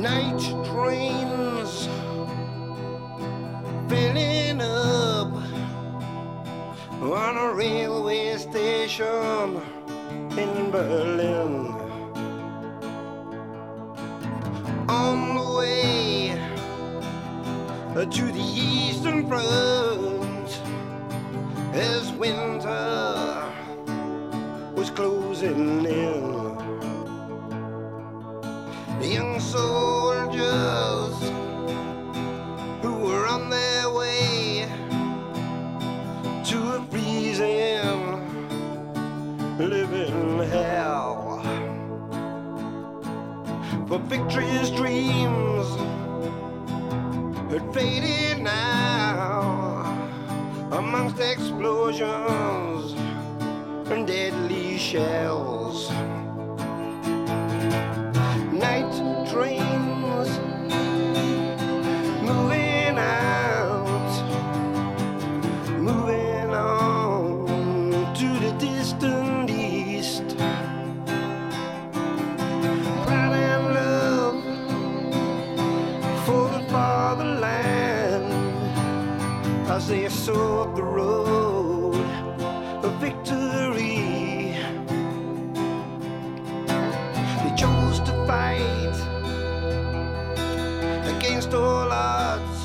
Night trains filling up on a railway station in Berlin. On the way to the Eastern Front as winter was closing in. Young soldiers who were on their way to a freezing living hell. For victory's dreams had faded now amongst explosions and deadly shells. Sought the road of victory. They chose to fight against all odds,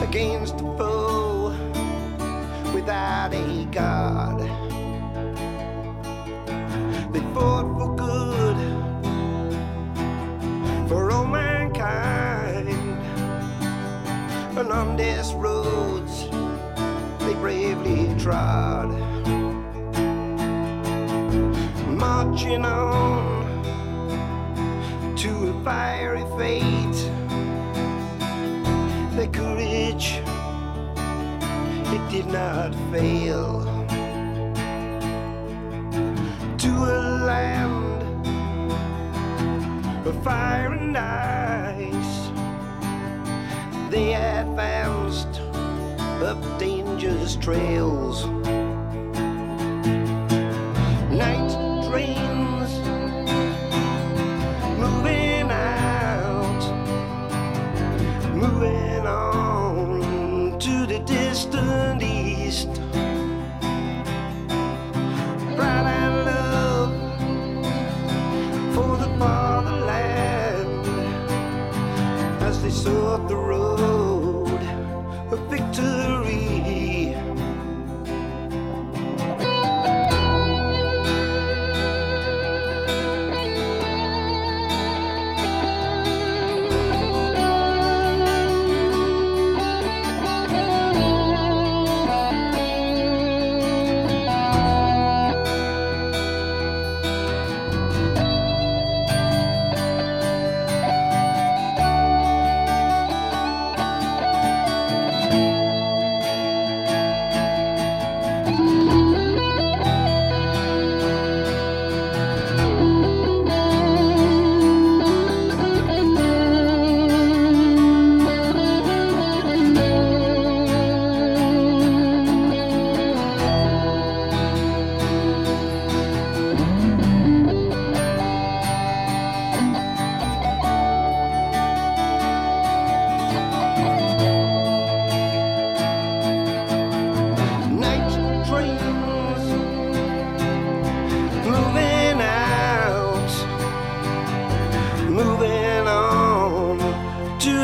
against the foe without a god. On these roads they bravely trod marching on to a fiery fate. Their courage, it did not fail. To a land of fire and ice, they advanced up dangerous trails. Night trains moving out, moving on to the distant east.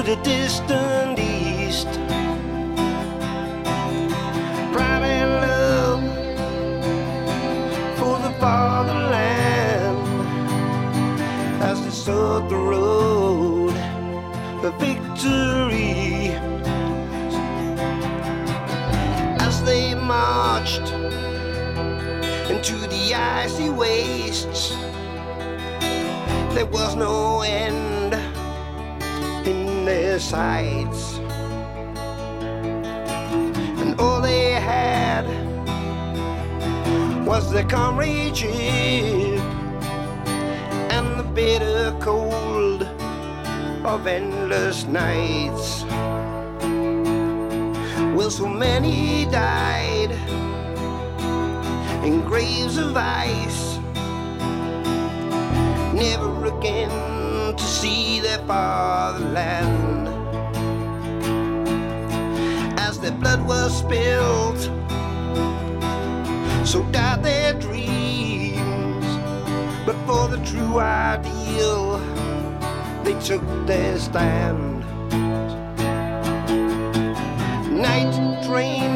The distant east. Pride and love for the fatherland as they sought the road of victory. as they marched into the icy wastes. There was no end in their sights, and all they had was their comradeship and the bitter cold of endless nights. Well, so many died in graves of ice, never again to see their fatherland. As their blood was spilled, so died their dreams. But for the true ideal, they took their stand. Night trains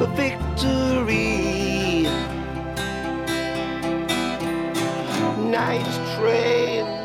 of victory. Night train